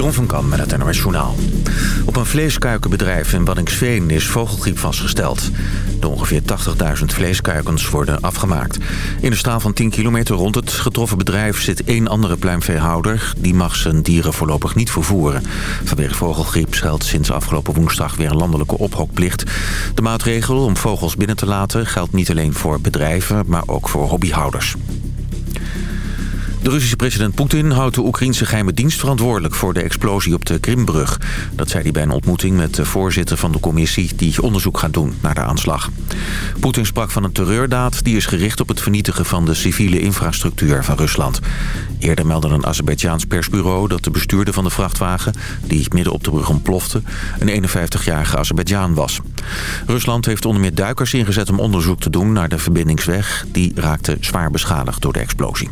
Jeroen van Kan met het NOS. Op een vleeskuikenbedrijf in Waddinxveen is vogelgriep vastgesteld. De ongeveer 80.000 vleeskuikens worden afgemaakt. In de staal van 10 kilometer rond het getroffen bedrijf zit één andere pluimveehouder. Die mag zijn dieren voorlopig niet vervoeren. Vanwege vogelgriep geldt sinds afgelopen woensdag weer een landelijke ophokplicht. De maatregel om vogels binnen te laten geldt niet alleen voor bedrijven, maar ook voor hobbyhouders. De Russische president Poetin houdt de Oekraïnse geheime dienst verantwoordelijk voor de explosie op de Krimbrug. Dat zei hij bij een ontmoeting met de voorzitter van de commissie die onderzoek gaat doen naar de aanslag. Poetin sprak van een terreurdaad die is gericht op het vernietigen van de civiele infrastructuur van Rusland. Eerder meldde een Azerbeidzjaans persbureau dat de bestuurder van de vrachtwagen, die midden op de brug ontplofte, een 51-jarige Azerbeidzjaan was. Rusland heeft onder meer duikers ingezet om onderzoek te doen naar de verbindingsweg. Die raakte zwaar beschadigd door de explosie.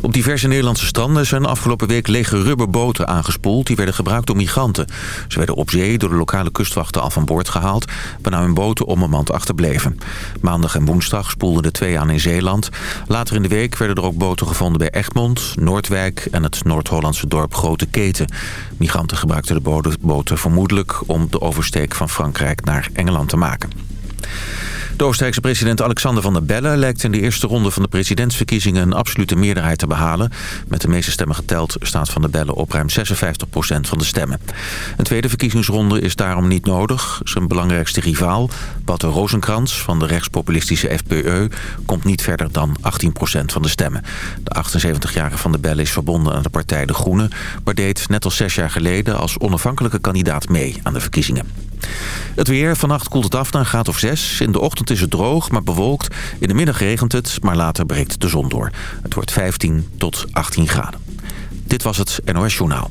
Op diverse Nederlandse stranden zijn afgelopen week lege rubberboten aangespoeld. Die werden gebruikt door migranten. Ze werden op zee door de lokale kustwachten al van boord gehaald... waarna hun boten onbemand achterbleven. Maandag en woensdag spoelden de twee aan in Zeeland. Later in de week werden er ook boten gevonden bij Egmond, Noordwijk... en het Noord-Hollandse dorp Grote Keten. Migranten gebruikten de boten vermoedelijk om de oversteek van Frankrijk naar Engeland te maken. De Oostenrijkse president Alexander van der Bellen lijkt in de eerste ronde van de presidentsverkiezingen een absolute meerderheid te behalen. Met de meeste stemmen geteld staat van der Bellen op ruim 56% van de stemmen. Een tweede verkiezingsronde is daarom niet nodig. Zijn belangrijkste rivaal, Walter Rosenkrantz van de rechtspopulistische FPE, komt niet verder dan 18% van de stemmen. De 78-jarige van der Bellen is verbonden aan de partij De Groenen, maar deed net als zes jaar geleden als onafhankelijke kandidaat mee aan de verkiezingen. Het weer, vannacht koelt het af naar een graad of 6. In de ochtend is het droog, maar bewolkt. In de middag regent het, maar later breekt de zon door. Het wordt 15 tot 18 graden. Dit was het NOS Journaal.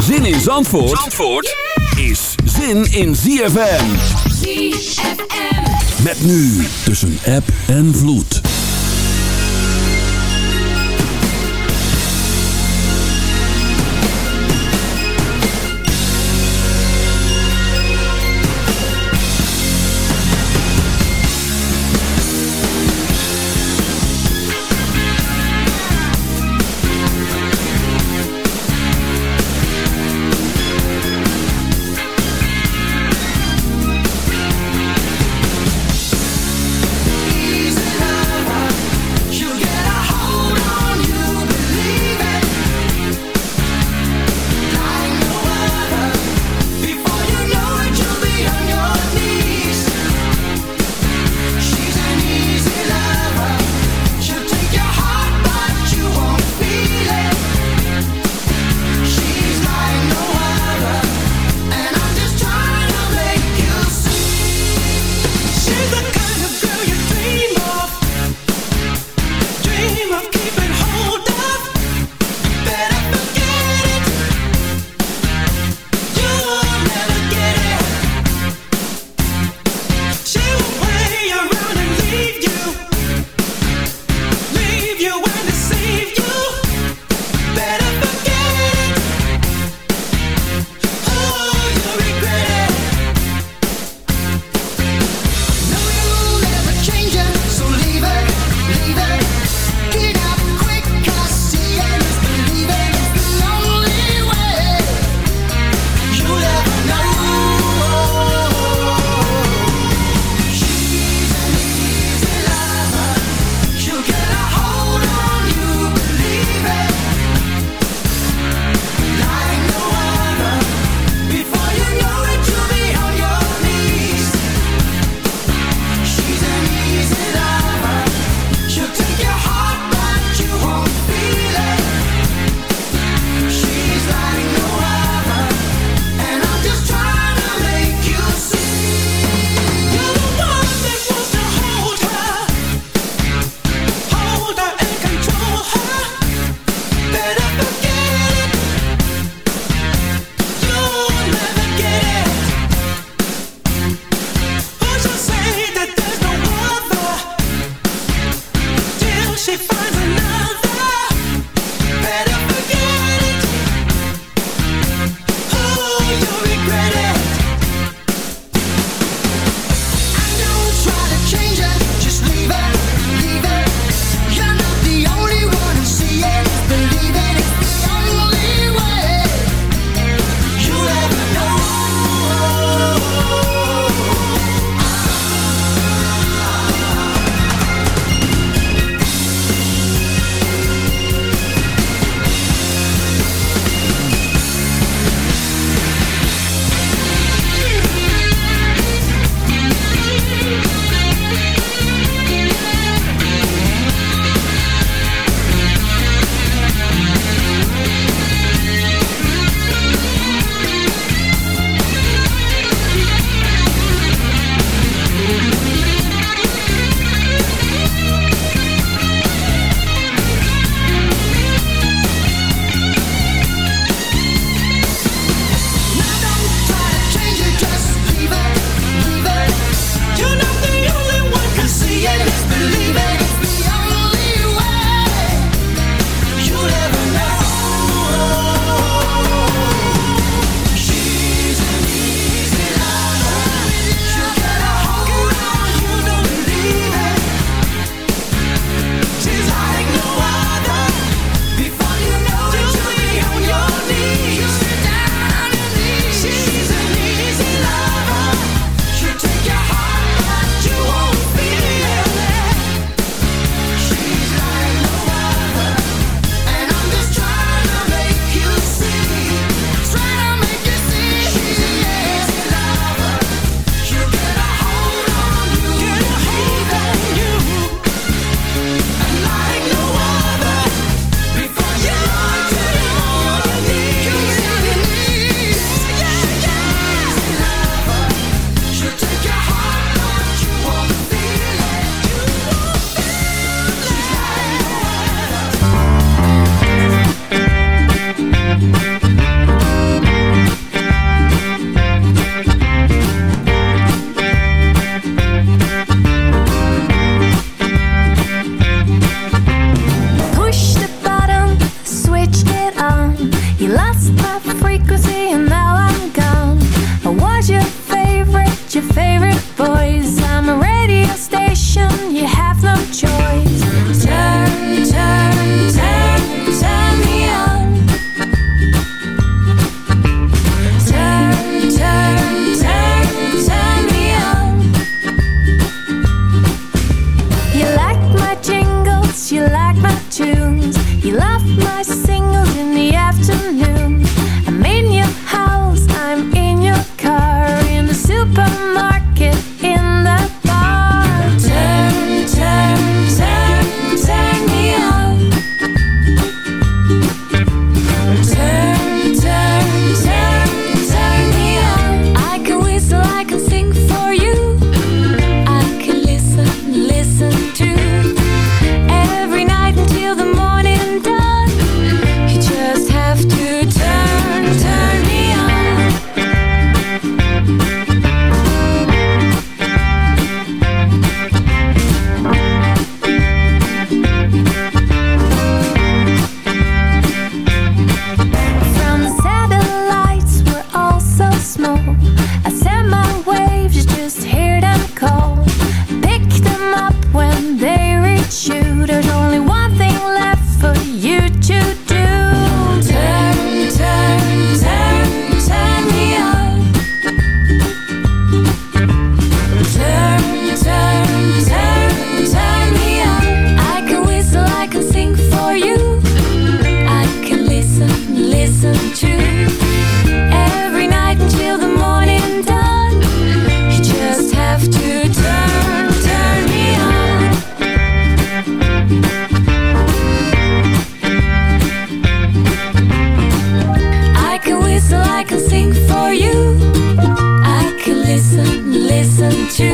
Zin in Zandvoort, Zandvoort is zin in ZFM. ZFM. Met nu tussen app en vloed. listen to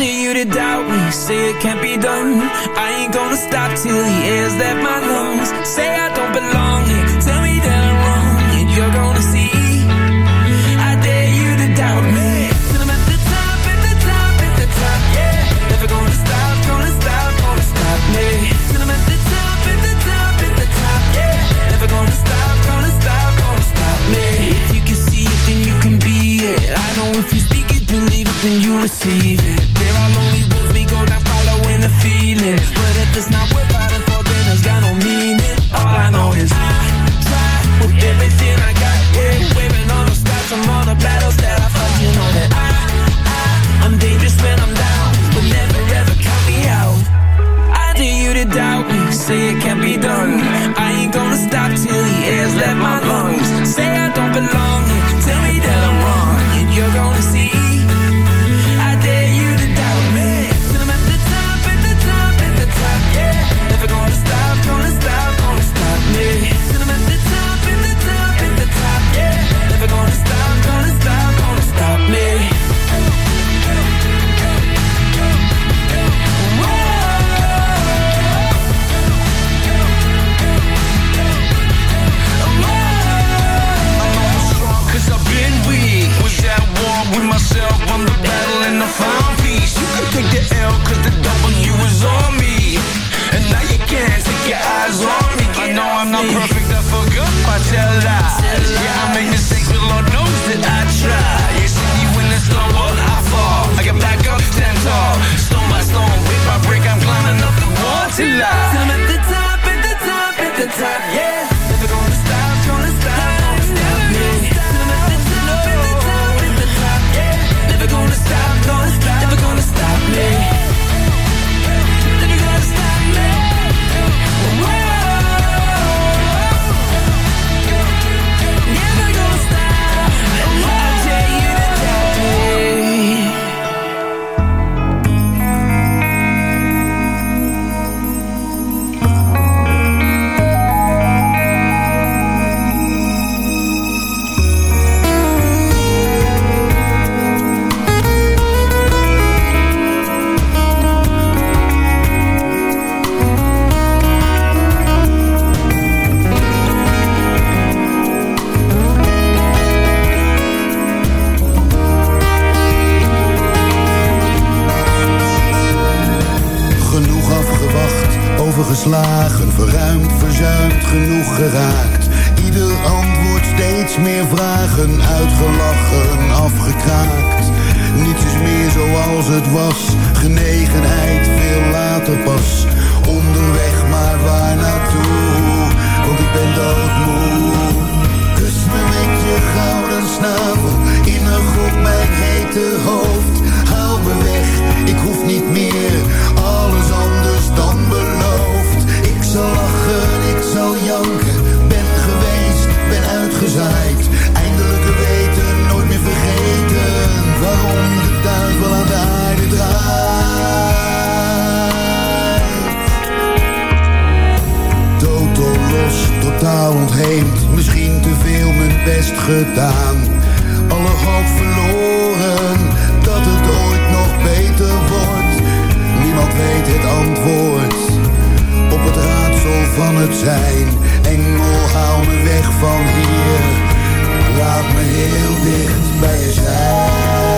You to doubt me. Say it can't be done. I ain't gonna stop till the air's left my lungs. Say I don't belong here. Tell me that I'm wrong And you're gonna see. I dare you to doubt me. At the top, at the top, at the top, yeah. Never gonna stop, gonna stop, gonna stop me. At the top, at the top, at the top, yeah. Never gonna stop, gonna stop, gonna stop me. If you can see it, then you can be it. I know if you speak it, believe it, then you receive it the feeling. But if it's not worth fighting for, then it's got no meaning. All I know is I try with everything I got, yeah Waving all the stars from all the battles that I fought. You know that I, I, I'm dangerous when I'm down But never ever count me out. I dare you to doubt me, say it can't be done. I ain't gonna stop till the air's left my I tell lies. Yeah, I make mistakes, but Lord knows that I try. You see me when it's lower, I fall I get back up, stand tall. Stone by stone, brick by brick I'm climbing up the wall to lie van het zijn. Engel, hou me weg van hier. Laat me heel dicht bij je zijn.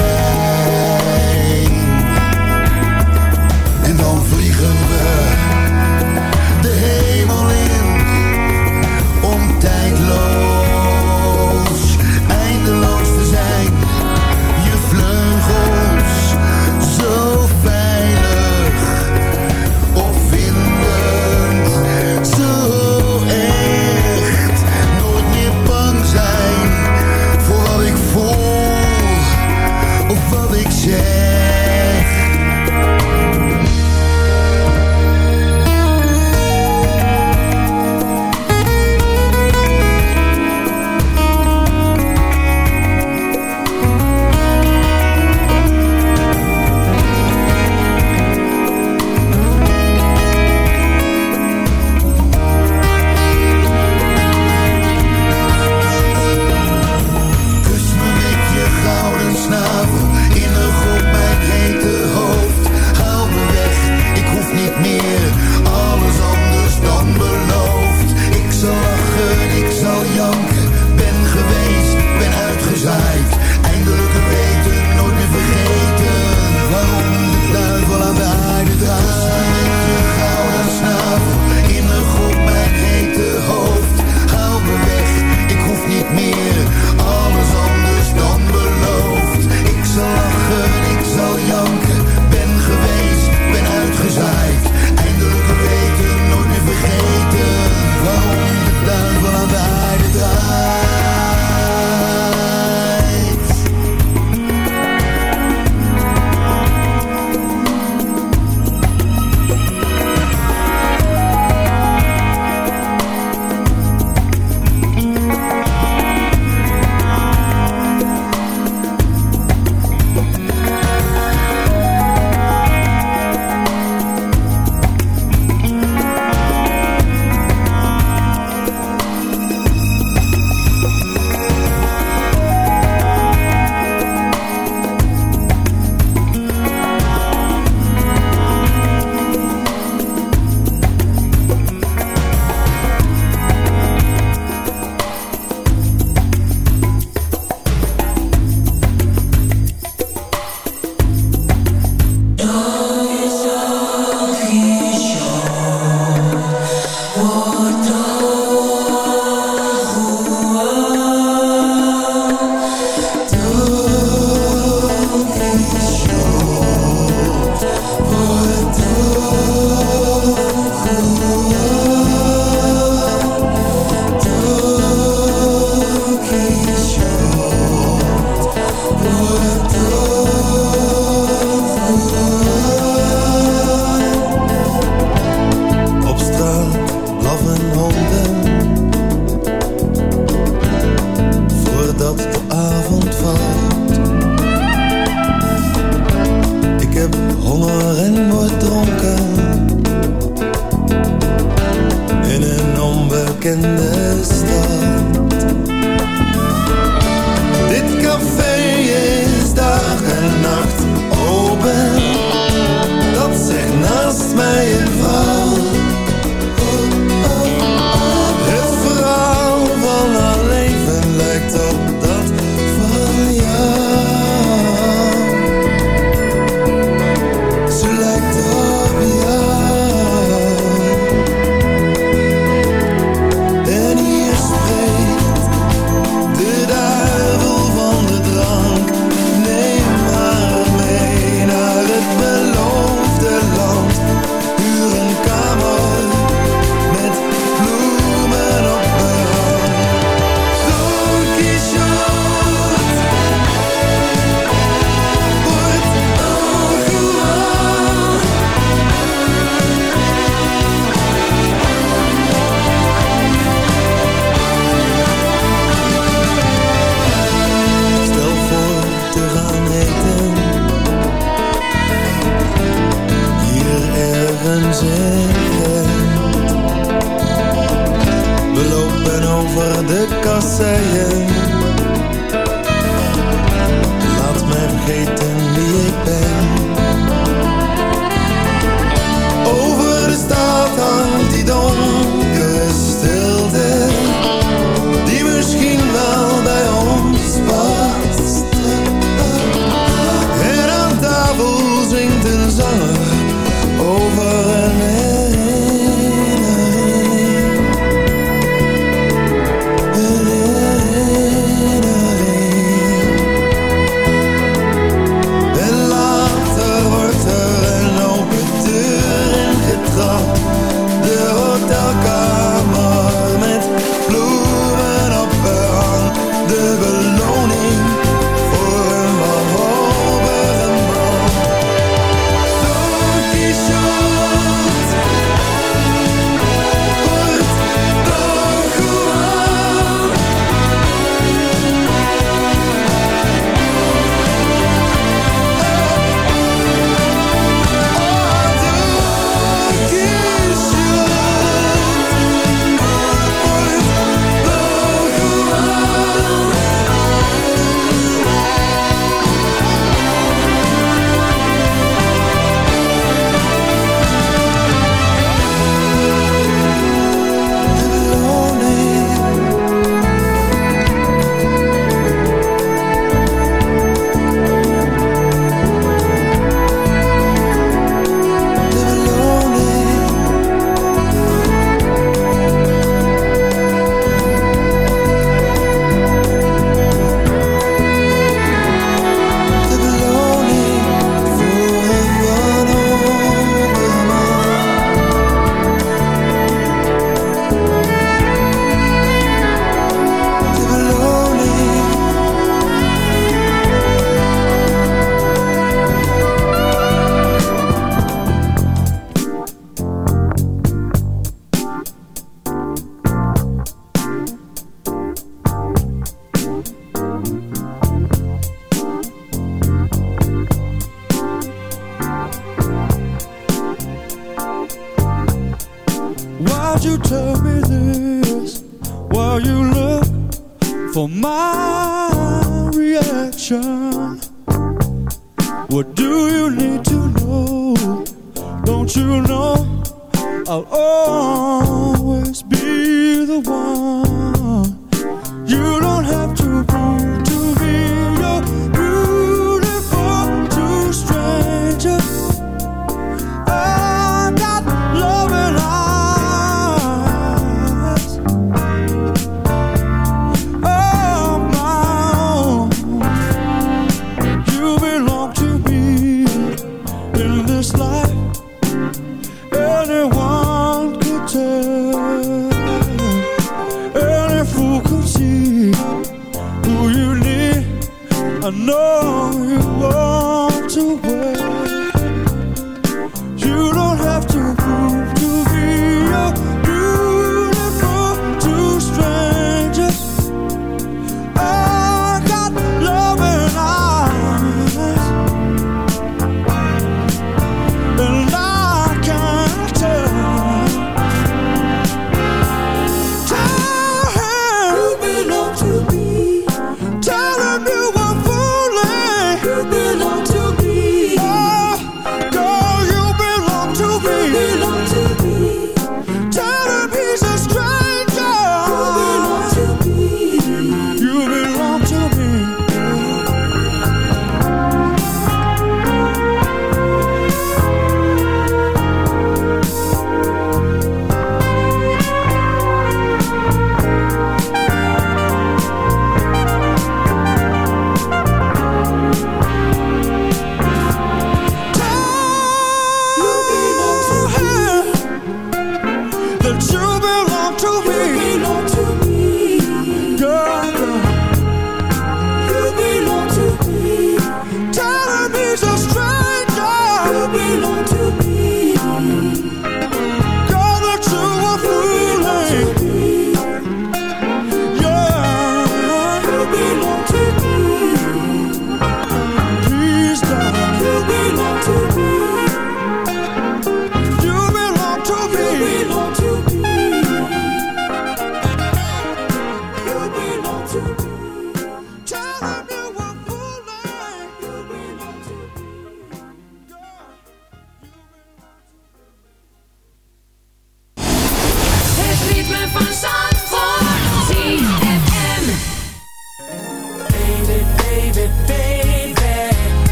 be the one.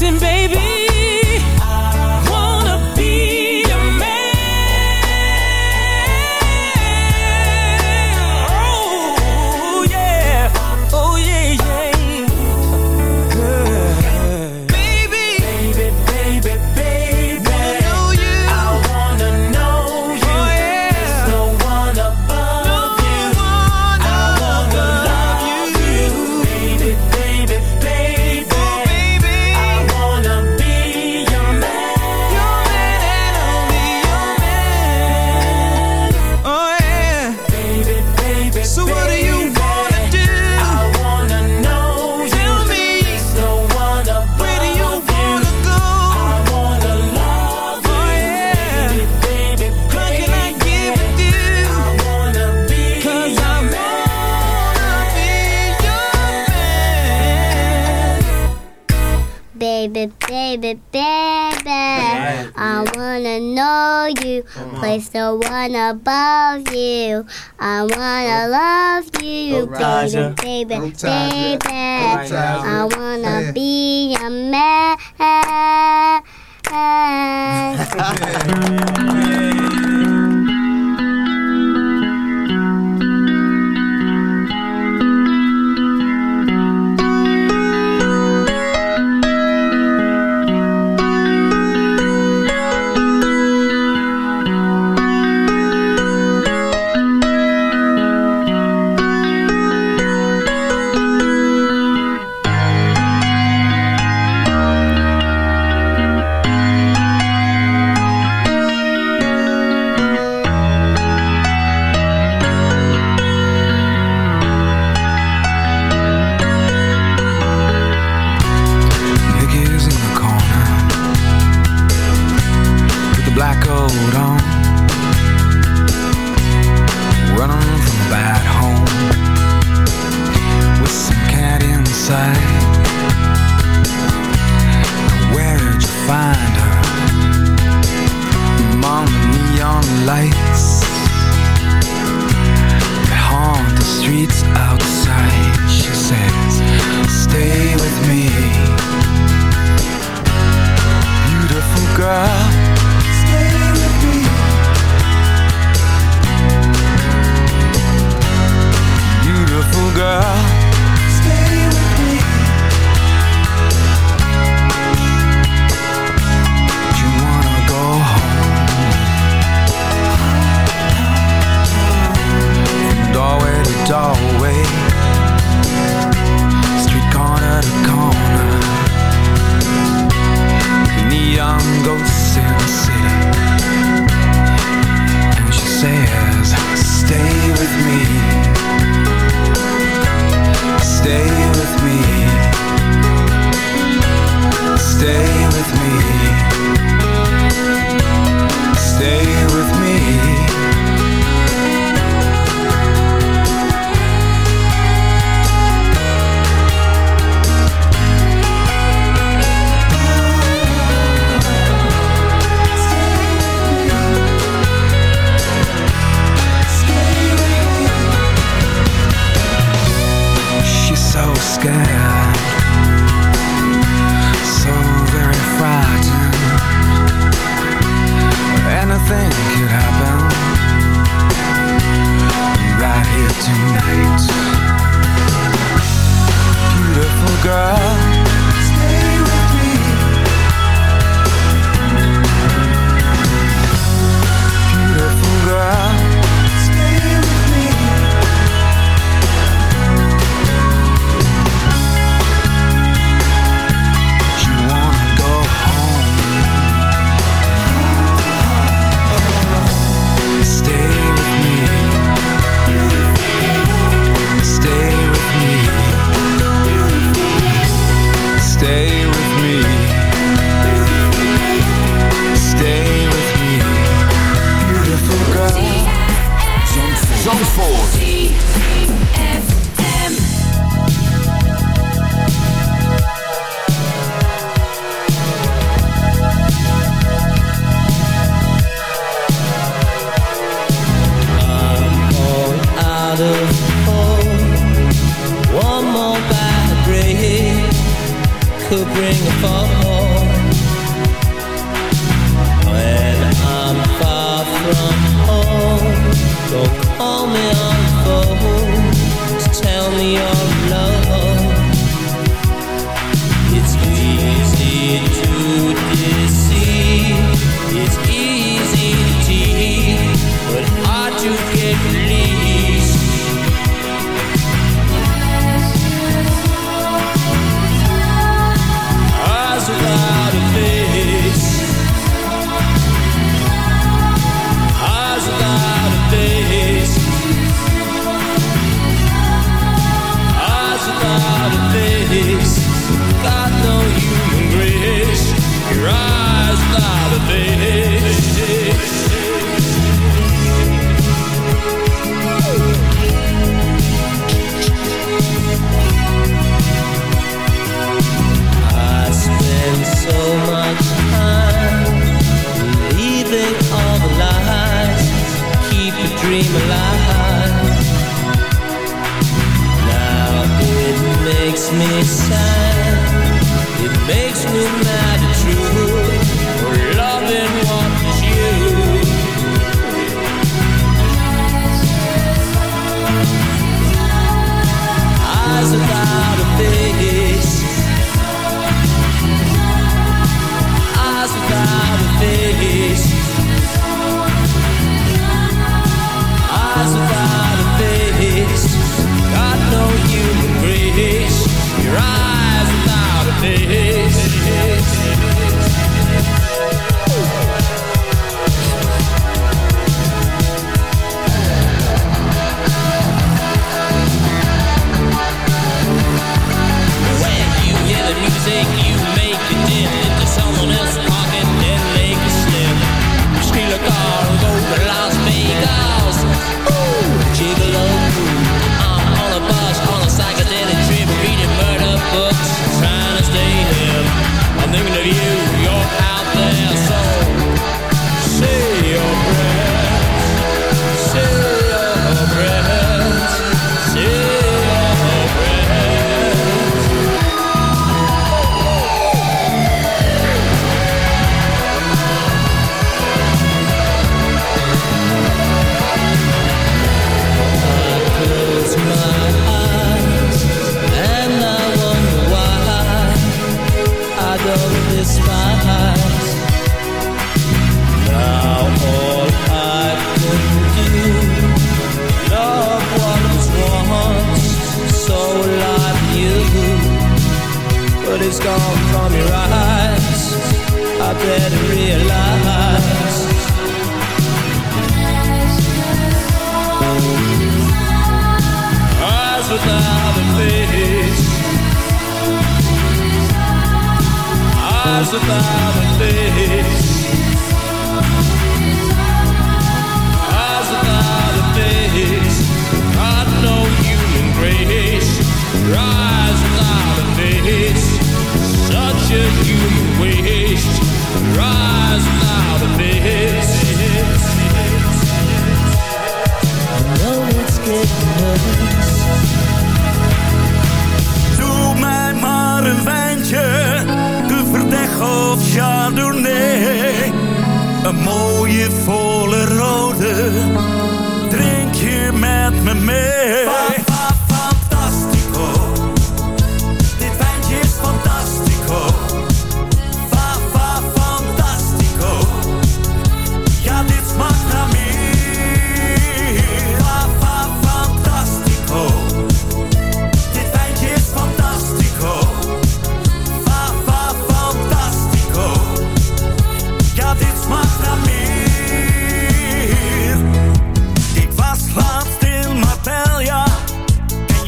missing, baby. wanna you. I wanna love you, baby, baby, baby. I wanna be a man.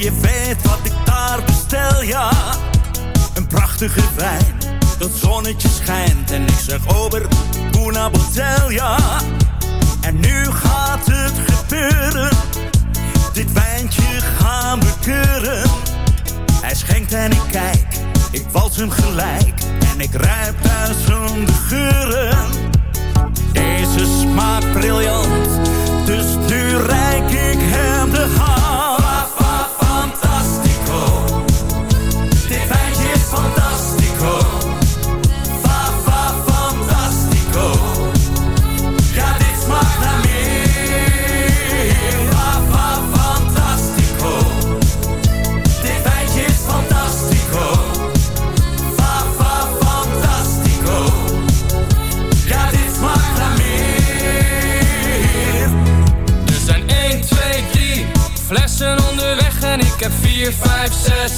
je weet wat ik daar bestel, ja. Een prachtige wijn, dat zonnetje schijnt. En ik zeg, ober, Buna botel, ja. En nu gaat het gebeuren. Dit wijntje gaan we keuren. Hij schenkt en ik kijk, ik wals hem gelijk. En ik ruip de geuren. Deze smaakt briljant, dus nu rijk ik hem de hand. Heb 4, 5, 6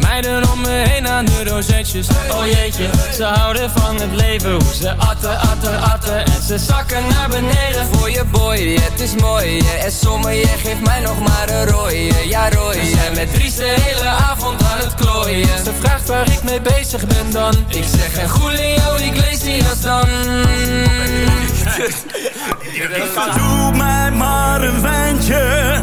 Meiden om me heen aan de rozetjes. Oh jeetje, ze houden van het leven Hoe ze atten, atten, atten. En ze zakken naar beneden. Voor je boy, het is mooi En sommige geeft mij nog maar een rooie. Ja rooie. We zijn met Dries de hele avond aan het klooien. Ze vraagt waar ik mee bezig ben dan Ik zeg en Julio Iglesias dan. Doe mij maar een wijntje,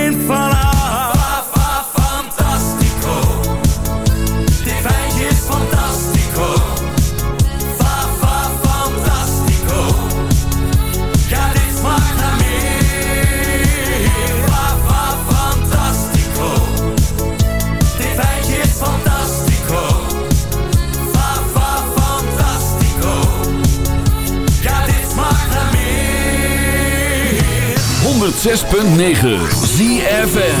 106.9 ZFM.